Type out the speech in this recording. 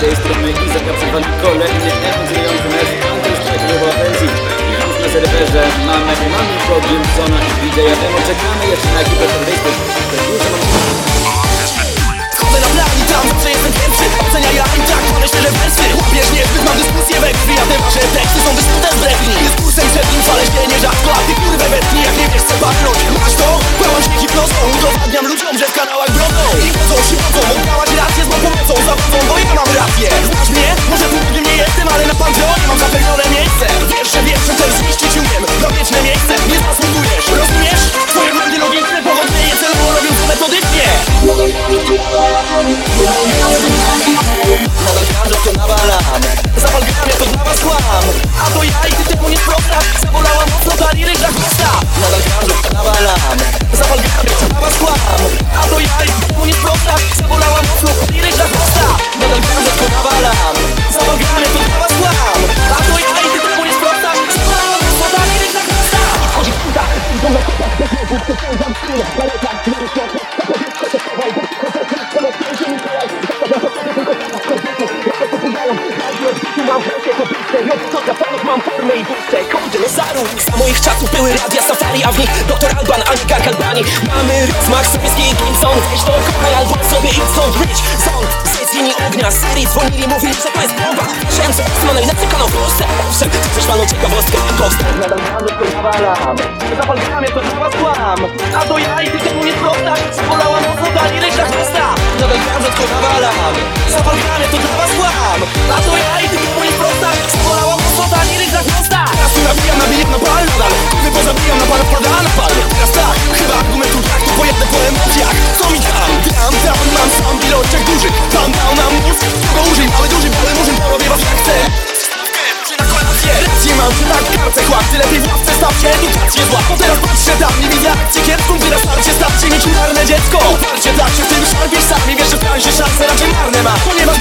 tej strony i zapraszam kolejny emocjonujący mecz Counter-Strike Offensive. Już na serwerze mamy mamy Pro Jimsona i DJ-a. Czekamy jeszcze na ekipę mam formę i puste Kurde, no zarób Za moich czasów były radia safari, a w nich Dr. Alban, ani Gang Albani Mamy rozmach sowiecki i Gimson Weź to kochaj albo sobie idź stąd Rich Zone, z linii ognia Serii dzwonili, mówili, że to jest bomba Wierzyłem, że to ma najlepszy kanał w Polsce Owszem, panu ciekawostkę Powstał nadal mamy to nawalam Zapal gramie, to dla was kłam A to ja i ty temu nie sprostasz Spolała mocno ta liryczna chłosta Nadal że to nawalam Zapal gramie, to dla was serce kłap Tyle tej ławce stawcie, edukację zła. Bo teraz patrzcie tam, nie widzę akcję kiepską Wy na starcie stawcie niczym marne dziecko. Uparcie tak się w tym szarpiesz Sami wiesz, że w transie szanse raczej marne ma Ponieważ